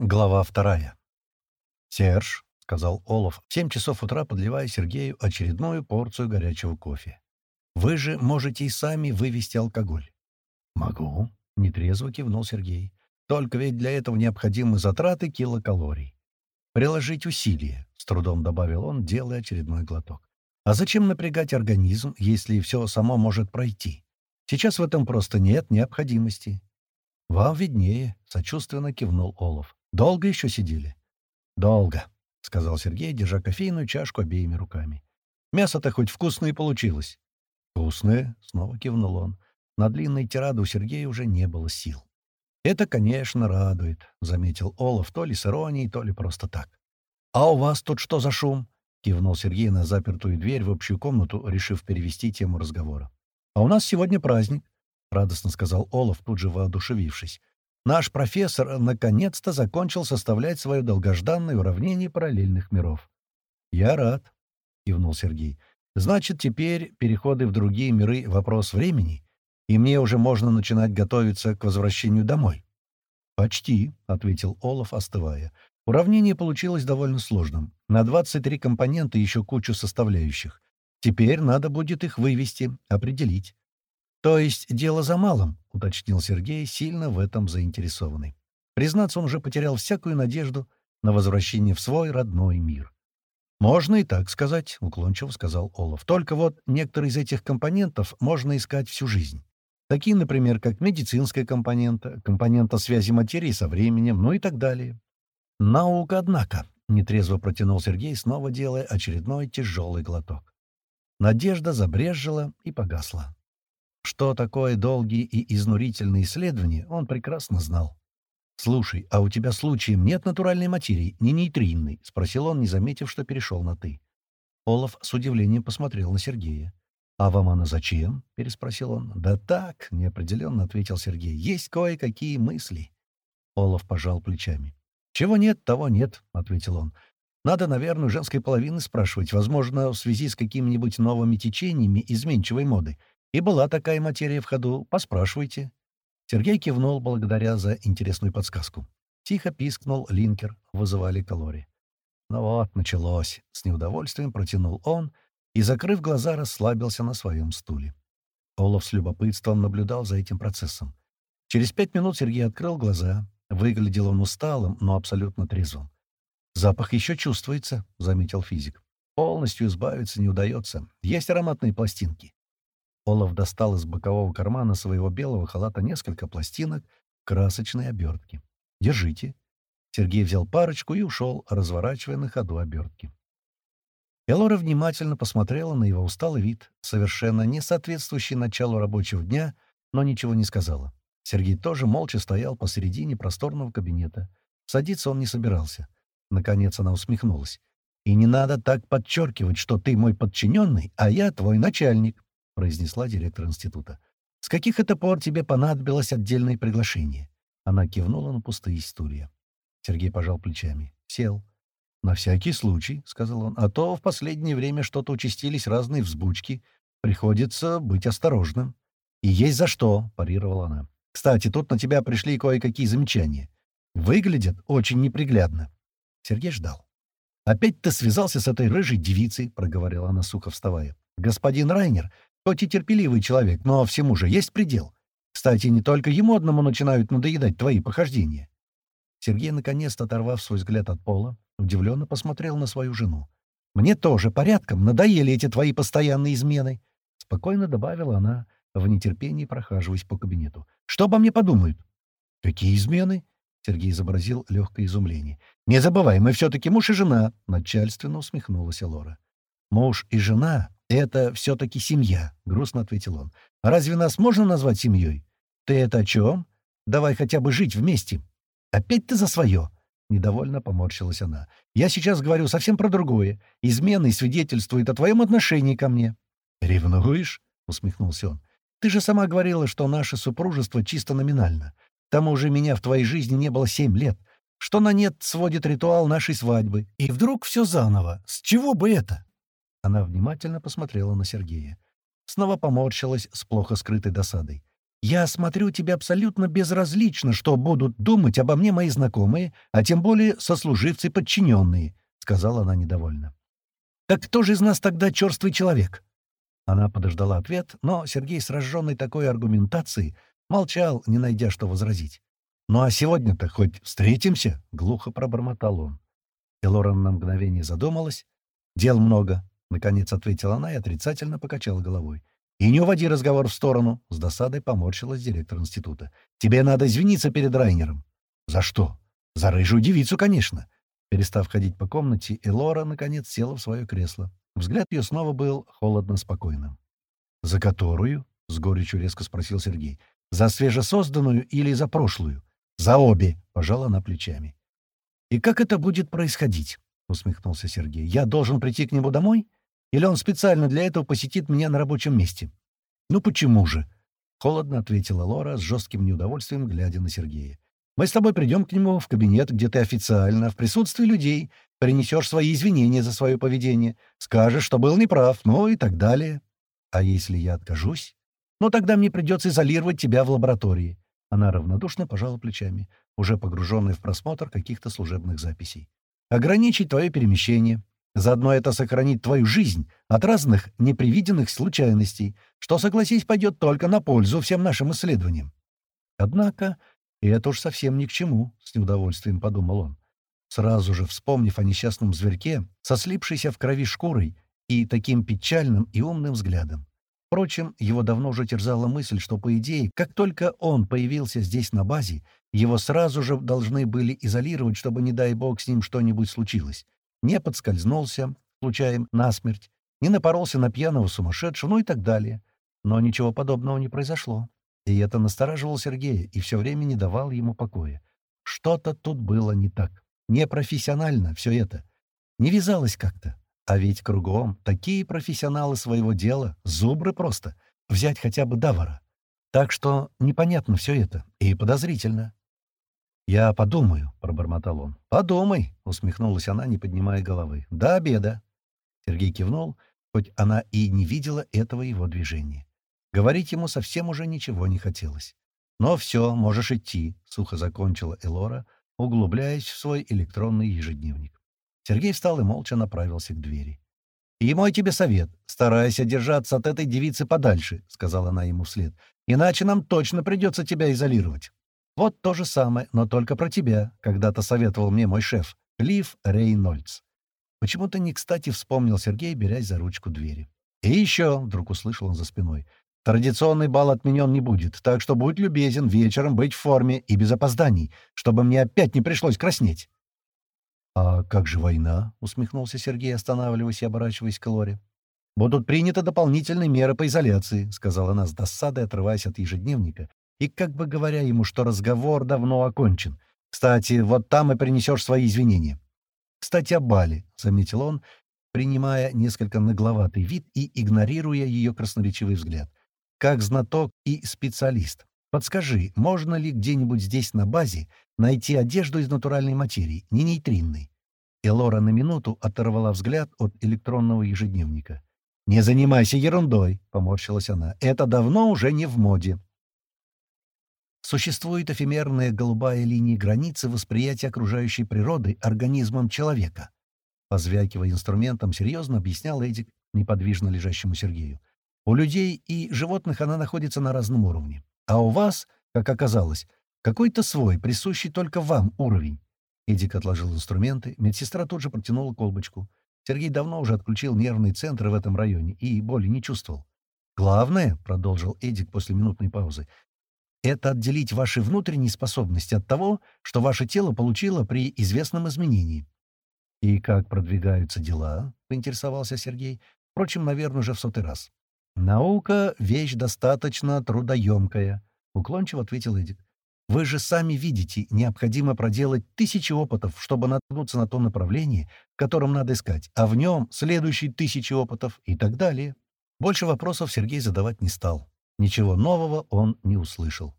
Глава вторая. «Серж», — сказал Олаф, в семь часов утра подливая Сергею очередную порцию горячего кофе. «Вы же можете и сами вывести алкоголь». «Могу», — нетрезво кивнул Сергей. «Только ведь для этого необходимы затраты килокалорий. Приложить усилия», — с трудом добавил он, делая очередной глоток. «А зачем напрягать организм, если все само может пройти? Сейчас в этом просто нет необходимости». «Вам виднее», — сочувственно кивнул Олаф. Долго еще сидели? Долго, — сказал Сергей, держа кофейную чашку обеими руками. Мясо-то хоть вкусное получилось. Вкусное, — снова кивнул он. На длинной тираду у Сергея уже не было сил. «Это, конечно, радует», — заметил Олаф, то ли с иронией, то ли просто так. «А у вас тут что за шум?» — кивнул Сергей на запертую дверь в общую комнату, решив перевести тему разговора. «А у нас сегодня праздник», — радостно сказал Олаф, тут же воодушевившись. Наш профессор наконец-то закончил составлять свое долгожданное уравнение параллельных миров. «Я рад», — кивнул Сергей. «Значит, теперь переходы в другие миры — вопрос времени, и мне уже можно начинать готовиться к возвращению домой». «Почти», — ответил Олаф, остывая. «Уравнение получилось довольно сложным. На 23 компонента еще кучу составляющих. Теперь надо будет их вывести, определить. «То есть дело за малым», — уточнил Сергей, сильно в этом заинтересованный. Признаться, он уже потерял всякую надежду на возвращение в свой родной мир. «Можно и так сказать», — уклончиво сказал Олаф. «Только вот некоторые из этих компонентов можно искать всю жизнь. Такие, например, как медицинская компонента, компонента связи материи со временем, ну и так далее». «Наука, однако», — нетрезво протянул Сергей, снова делая очередной тяжелый глоток. Надежда забрежжила и погасла. Что такое долгие и изнурительные исследования, он прекрасно знал. «Слушай, а у тебя случаем нет натуральной материи, не нейтринной?» — спросил он, не заметив, что перешел на «ты». Олаф с удивлением посмотрел на Сергея. «А вам она зачем?» — переспросил он. «Да так», — неопределенно ответил Сергей. «Есть кое-какие мысли». Олаф пожал плечами. «Чего нет, того нет», — ответил он. «Надо, наверное, женской половины спрашивать, возможно, в связи с какими-нибудь новыми течениями изменчивой моды. И была такая материя в ходу, поспрашивайте. Сергей кивнул благодаря за интересную подсказку. Тихо пискнул линкер, вызывали калории. Ну вот, началось. С неудовольствием протянул он и, закрыв глаза, расслабился на своем стуле. Олаф с любопытством наблюдал за этим процессом. Через пять минут Сергей открыл глаза. Выглядел он усталым, но абсолютно трезвым. «Запах еще чувствуется», — заметил физик. «Полностью избавиться не удается. Есть ароматные пластинки. Олаф достал из бокового кармана своего белого халата несколько пластинок красочной обертки. «Держите». Сергей взял парочку и ушел, разворачивая на ходу обертки. Элора внимательно посмотрела на его усталый вид, совершенно не соответствующий началу рабочего дня, но ничего не сказала. Сергей тоже молча стоял посередине просторного кабинета. Садиться он не собирался. Наконец она усмехнулась. «И не надо так подчеркивать, что ты мой подчиненный, а я твой начальник произнесла директор института. «С каких это пор тебе понадобилось отдельное приглашение?» Она кивнула на пустые стулья. Сергей пожал плечами. Сел. «На всякий случай», — сказал он, — «а то в последнее время что-то участились разные взбучки. Приходится быть осторожным». «И есть за что», — парировала она. «Кстати, тут на тебя пришли кое-какие замечания. Выглядят очень неприглядно». Сергей ждал. «Опять ты связался с этой рыжей девицей», — проговорила она сухо вставая. «Господин Райнер Хоть и терпеливый человек, но всему же есть предел. Кстати, не только ему одному начинают надоедать твои похождения. Сергей, наконец-то оторвав свой взгляд от пола, удивленно посмотрел на свою жену. «Мне тоже порядком надоели эти твои постоянные измены», — спокойно добавила она, в нетерпении прохаживаясь по кабинету. «Что обо мне подумают?» «Какие измены?» — Сергей изобразил легкое изумление. «Не забывай, мы все-таки муж и жена», — начальственно усмехнулась Лора. «Муж и жена «Это все-таки семья», — грустно ответил он. «А разве нас можно назвать семьей? Ты это о чем? Давай хотя бы жить вместе». «Опять ты за свое?» — недовольно поморщилась она. «Я сейчас говорю совсем про другое. Измены свидетельствуют о твоем отношении ко мне». «Ревнуешь?» — усмехнулся он. «Ты же сама говорила, что наше супружество чисто номинально. К тому же меня в твоей жизни не было семь лет. Что на нет сводит ритуал нашей свадьбы. И вдруг все заново. С чего бы это?» Она внимательно посмотрела на Сергея. Снова поморщилась с плохо скрытой досадой. «Я смотрю, тебе абсолютно безразлично, что будут думать обо мне мои знакомые, а тем более сослуживцы подчиненные», — сказала она недовольно. «Так кто же из нас тогда черствый человек?» Она подождала ответ, но Сергей, сраженный такой аргументацией, молчал, не найдя что возразить. «Ну а сегодня-то хоть встретимся?» — глухо пробормотал он. Элоран на мгновение задумалась. «Дел много», — наконец ответила она и отрицательно покачала головой. «И не уводи разговор в сторону», — с досадой поморщилась директор института. «Тебе надо извиниться перед Райнером». «За что?» «За рыжую девицу, конечно». Перестав ходить по комнате, Элора, наконец, села в свое кресло. Взгляд ее снова был холодно-спокойным. «За которую?» — с горечью резко спросил Сергей. «За свежесозданную или за прошлую?» «За обе!» — пожала она плечами. «И как это будет происходить?» — усмехнулся Сергей. «Я должен прийти к нему домой? Или он специально для этого посетит меня на рабочем месте?» «Ну почему же?» — холодно ответила Лора с жестким неудовольствием, глядя на Сергея. «Мы с тобой придем к нему в кабинет, где ты официально, в присутствии людей, принесешь свои извинения за свое поведение, скажешь, что был неправ, ну и так далее. А если я откажусь? Ну тогда мне придется изолировать тебя в лаборатории». Она равнодушно пожала плечами, уже погруженная в просмотр каких-то служебных записей. «Ограничить твое перемещение, Заодно это сохранит твою жизнь от разных непредвиденных случайностей, что, согласись, пойдет только на пользу всем нашим исследованиям. Однако, это уж совсем ни к чему, — с неудовольствием подумал он, сразу же вспомнив о несчастном зверьке, со слипшейся в крови шкурой и таким печальным и умным взглядом. Впрочем, его давно уже терзала мысль, что, по идее, как только он появился здесь на базе, его сразу же должны были изолировать, чтобы, не дай бог, с ним что-нибудь случилось не подскользнулся, случаем насмерть, не напоролся на пьяного сумасшедшего, ну и так далее. Но ничего подобного не произошло. И это настораживало Сергея и все время не давал ему покоя. Что-то тут было не так. Непрофессионально все это. Не вязалось как-то. А ведь кругом такие профессионалы своего дела, зубры просто. Взять хотя бы Давара. Так что непонятно все это и подозрительно. «Я подумаю», — пробормотал он. «Подумай», — усмехнулась она, не поднимая головы. «До обеда». Сергей кивнул, хоть она и не видела этого его движения. Говорить ему совсем уже ничего не хотелось. «Но все, можешь идти», — сухо закончила Элора, углубляясь в свой электронный ежедневник. Сергей встал и молча направился к двери. «И мой тебе совет. Старайся держаться от этой девицы подальше», — сказала она ему вслед. «Иначе нам точно придется тебя изолировать». Вот то же самое, но только про тебя, когда-то советовал мне мой шеф, Клифф Рейнольдс. Почему-то не кстати вспомнил Сергей, берясь за ручку двери. «И еще», — вдруг услышал он за спиной, — «традиционный бал отменен не будет, так что будь любезен вечером быть в форме и без опозданий, чтобы мне опять не пришлось краснеть». «А как же война?» — усмехнулся Сергей, останавливаясь и оборачиваясь к Лоре. «Будут приняты дополнительные меры по изоляции», — сказала она с досадой, отрываясь от ежедневника и как бы говоря ему, что разговор давно окончен. Кстати, вот там и принесешь свои извинения. «Кстати, о Бале», — заметил он, принимая несколько нагловатый вид и игнорируя ее красноречивый взгляд. «Как знаток и специалист, подскажи, можно ли где-нибудь здесь на базе найти одежду из натуральной материи, не нейтринной?» Элора на минуту оторвала взгляд от электронного ежедневника. «Не занимайся ерундой», — поморщилась она. «Это давно уже не в моде. Существует эфемерная голубая линия границы восприятия окружающей природы организмом человека. Позвякивая инструментом, серьезно объяснял Эдик неподвижно лежащему Сергею. У людей и животных она находится на разном уровне. А у вас, как оказалось, какой-то свой, присущий только вам уровень. Эдик отложил инструменты, медсестра тут же протянула колбочку. Сергей давно уже отключил нервные центры в этом районе и боли не чувствовал. «Главное», — продолжил Эдик после минутной паузы, это отделить ваши внутренние способности от того, что ваше тело получило при известном изменении. «И как продвигаются дела?» — поинтересовался Сергей. Впрочем, наверное, уже в сотый раз. «Наука — вещь достаточно трудоемкая», — уклончиво ответил Эдик. «Вы же сами видите, необходимо проделать тысячи опытов, чтобы наткнуться на то направление, в котором надо искать, а в нем следующие тысячи опытов и так далее». Больше вопросов Сергей задавать не стал. Ничего нового он не услышал.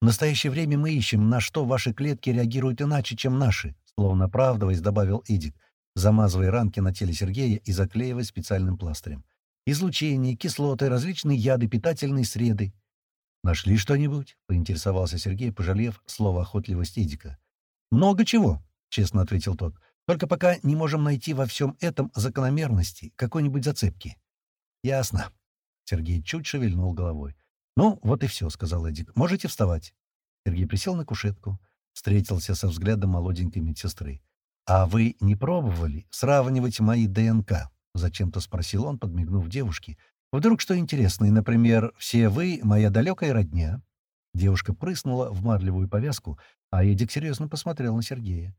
«В настоящее время мы ищем, на что ваши клетки реагируют иначе, чем наши», словно оправдываясь, добавил Эдик, замазывая ранки на теле Сергея и заклеивая специальным пластырем. «Излучение, кислоты, различные яды, питательные среды». «Нашли что-нибудь?» — поинтересовался Сергей, пожалев слово охотливость Эдика. «Много чего», — честно ответил тот. «Только пока не можем найти во всем этом закономерности, какой-нибудь зацепки». «Ясно». Сергей чуть шевельнул головой. «Ну, вот и все», — сказал Эдик. «Можете вставать». Сергей присел на кушетку, встретился со взглядом молоденькой медсестры. «А вы не пробовали сравнивать мои ДНК?» — зачем-то спросил он, подмигнув девушке, Вдруг что интересное, например, все вы — моя далекая родня». Девушка прыснула в марлевую повязку, а Эдик серьезно посмотрел на Сергея.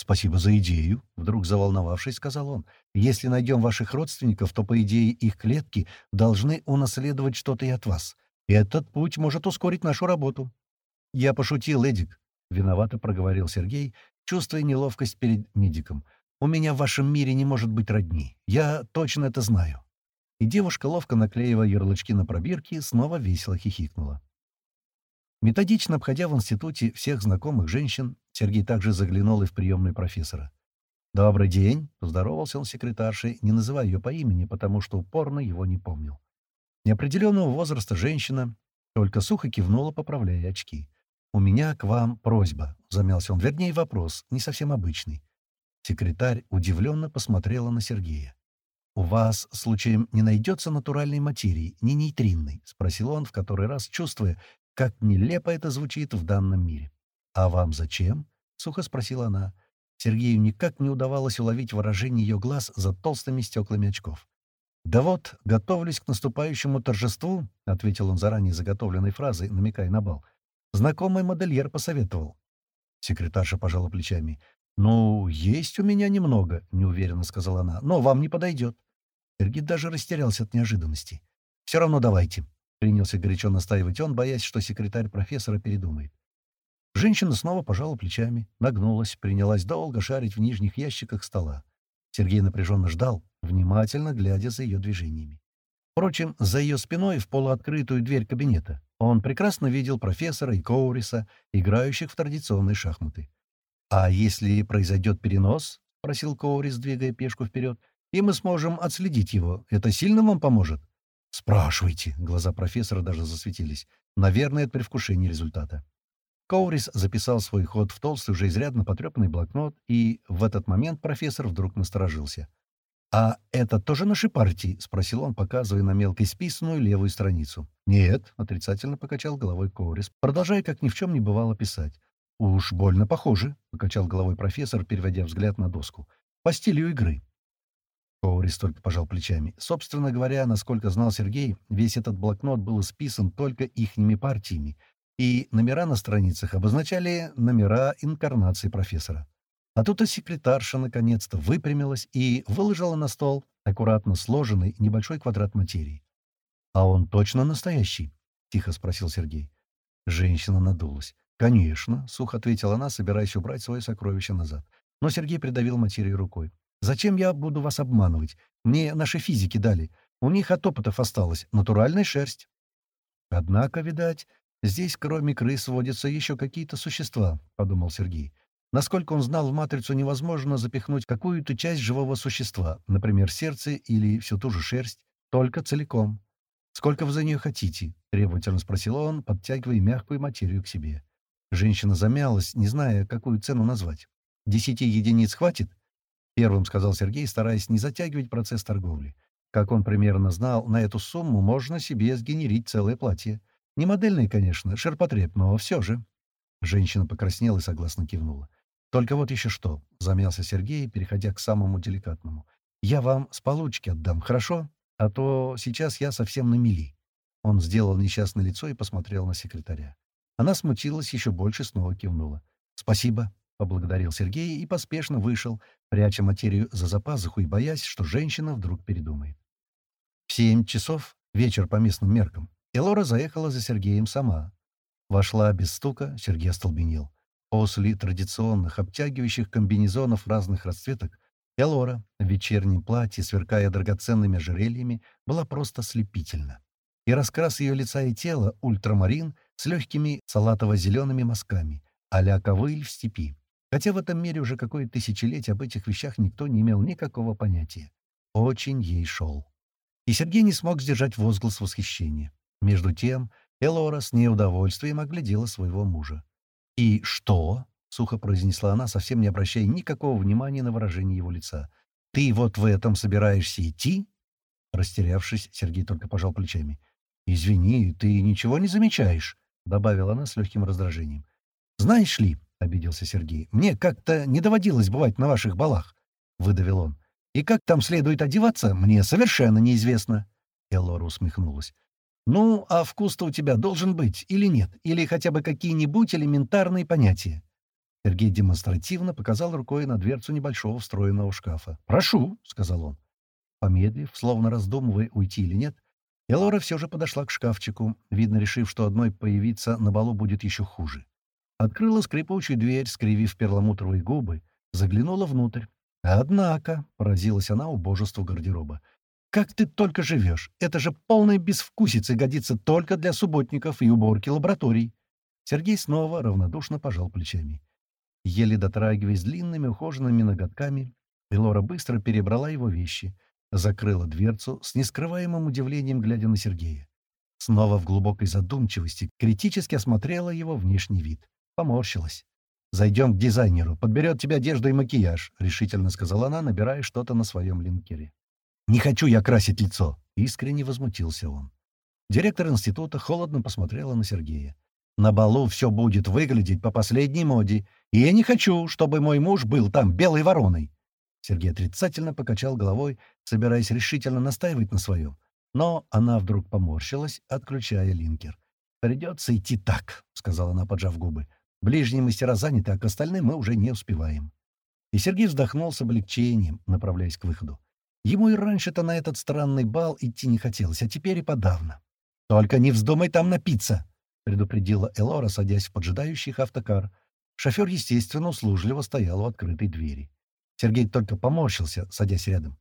«Спасибо за идею», — вдруг заволновавшись, сказал он. «Если найдем ваших родственников, то, по идее, их клетки должны унаследовать что-то и от вас. И этот путь может ускорить нашу работу». «Я пошутил, Эдик», — виновато проговорил Сергей, чувствуя неловкость перед медиком. «У меня в вашем мире не может быть родни. Я точно это знаю» и девушка, ловко наклеивая ярлычки на пробирки, снова весело хихикнула. Методично обходя в институте всех знакомых женщин, Сергей также заглянул и в приемную профессора. «Добрый день!» — поздоровался он секретаршей, не называя ее по имени, потому что упорно его не помнил. Неопределенного возраста женщина только сухо кивнула, поправляя очки. «У меня к вам просьба», — замялся он, вернее, вопрос, не совсем обычный. Секретарь удивленно посмотрела на Сергея. «У вас, случаем, не найдется натуральной материи, не нейтринной?» — спросил он в который раз, чувствуя, как нелепо это звучит в данном мире. «А вам зачем?» — сухо спросила она. Сергею никак не удавалось уловить выражение ее глаз за толстыми стеклами очков. «Да вот, готовлюсь к наступающему торжеству», — ответил он заранее заготовленной фразой, намекая на бал. «Знакомый модельер посоветовал». Секретарша пожала плечами. «Ну, есть у меня немного», — неуверенно сказала она, — «но вам не подойдет». Сергей даже растерялся от неожиданности. «Все равно давайте», — принялся горячо настаивать он, боясь, что секретарь профессора передумает. Женщина снова пожала плечами, нагнулась, принялась долго шарить в нижних ящиках стола. Сергей напряженно ждал, внимательно глядя за ее движениями. Впрочем, за ее спиной в полуоткрытую дверь кабинета он прекрасно видел профессора и Коуриса, играющих в традиционные шахматы. «А если произойдет перенос?» — просил Коурис, двигая пешку вперед и мы сможем отследить его. Это сильно вам поможет?» «Спрашивайте». Глаза профессора даже засветились. Наверное, от предвкушения результата. Коурис записал свой ход в толстый, уже изрядно потрепанный блокнот, и в этот момент профессор вдруг насторожился. «А это тоже наши партии?» — спросил он, показывая на мелко исписанную левую страницу. «Нет», — отрицательно покачал головой Коурис, продолжая, как ни в чем не бывало, писать. «Уж больно похоже», — покачал головой профессор, переводя взгляд на доску. «По стилю игры. Коурис только пожал плечами. Собственно говоря, насколько знал Сергей, весь этот блокнот был исписан только ихними партиями, и номера на страницах обозначали номера инкарнации профессора. А тут и секретарша наконец-то выпрямилась и выложила на стол аккуратно сложенный небольшой квадрат материи. «А он точно настоящий?» — тихо спросил Сергей. Женщина надулась. «Конечно», — сухо ответила она, собираясь убрать свое сокровище назад. Но Сергей придавил материю рукой. Зачем я буду вас обманывать? Мне наши физики дали. У них от опытов осталась натуральная шерсть. Однако, видать, здесь кроме крыс водятся еще какие-то существа, — подумал Сергей. Насколько он знал, в матрицу невозможно запихнуть какую-то часть живого существа, например, сердце или всю ту же шерсть, только целиком. «Сколько вы за нее хотите?» — требовательно спросил он, подтягивая мягкую материю к себе. Женщина замялась, не зная, какую цену назвать. «Десяти единиц хватит?» Первым сказал Сергей, стараясь не затягивать процесс торговли. Как он примерно знал, на эту сумму можно себе сгенерить целое платье. Не модельное, конечно, ширпотреб, но все же. Женщина покраснела и согласно кивнула. «Только вот еще что», — замялся Сергей, переходя к самому деликатному. «Я вам с получки отдам, хорошо? А то сейчас я совсем на мели». Он сделал несчастное лицо и посмотрел на секретаря. Она смутилась еще больше, снова кивнула. «Спасибо», — поблагодарил Сергей и поспешно вышел, пряча материю за запазуху и боясь, что женщина вдруг передумает. В семь часов, вечер по местным меркам, Элора заехала за Сергеем сама. Вошла без стука, Сергей остолбенел. После традиционных обтягивающих комбинезонов разных расцветок Элора в вечернем платье, сверкая драгоценными ожерельями, была просто слепительна. И раскрас ее лица и тела — ультрамарин с легкими салатово-зелеными мазками, а-ля ковыль в степи. Хотя в этом мире уже какое-то тысячелетие об этих вещах никто не имел никакого понятия. Очень ей шел. И Сергей не смог сдержать возглас восхищения. Между тем, Элора с неудовольствием оглядела своего мужа. «И что?» — сухо произнесла она, совсем не обращая никакого внимания на выражение его лица. «Ты вот в этом собираешься идти?» Растерявшись, Сергей только пожал плечами. «Извини, ты ничего не замечаешь», — добавила она с легким раздражением. «Знаешь ли», — обиделся Сергей, — «мне как-то не доводилось бывать на ваших балах», — выдавил он. «И как там следует одеваться, мне совершенно неизвестно». Эллора усмехнулась. «Ну, а вкус-то у тебя должен быть или нет? Или хотя бы какие-нибудь элементарные понятия?» Сергей демонстративно показал рукой на дверцу небольшого встроенного шкафа. «Прошу», — сказал он. Помедлив, словно раздумывая, уйти или нет, Элора все же подошла к шкафчику, видно, решив, что одной появиться на балу будет еще хуже. Открыла скрипучую дверь, скривив перламутровые губы, заглянула внутрь. «Однако», — поразилась она убожеству гардероба, — «как ты только живешь! Это же полная безвкусица годится только для субботников и уборки лабораторий!» Сергей снова равнодушно пожал плечами. Еле дотрагиваясь длинными ухоженными ноготками, Элора быстро перебрала его вещи — закрыла дверцу, с нескрываемым удивлением глядя на Сергея. Снова в глубокой задумчивости критически осмотрела его внешний вид. Поморщилась. «Зайдем к дизайнеру, подберет тебе одежду и макияж», — решительно сказала она, набирая что-то на своем линкере. «Не хочу я красить лицо!» — искренне возмутился он. Директор института холодно посмотрела на Сергея. «На балу все будет выглядеть по последней моде, и я не хочу, чтобы мой муж был там белой вороной. Сергей отрицательно покачал головой, собираясь решительно настаивать на своем. Но она вдруг поморщилась, отключая линкер. «Придется идти так», — сказала она, поджав губы. «Ближние мастера заняты, а к остальным мы уже не успеваем». И Сергей вздохнул с облегчением, направляясь к выходу. Ему и раньше-то на этот странный бал идти не хотелось, а теперь и подавно. «Только не вздумай там напиться!» — предупредила Элора, садясь в поджидающий автокар. Шофер, естественно, услужливо стоял у открытой двери. Сергей только поморщился, садясь рядом.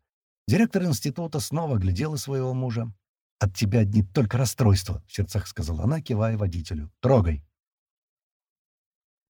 Директор института снова глядела своего мужа. «От тебя одни только расстройства», — в сердцах сказала она, кивая водителю. «Трогай».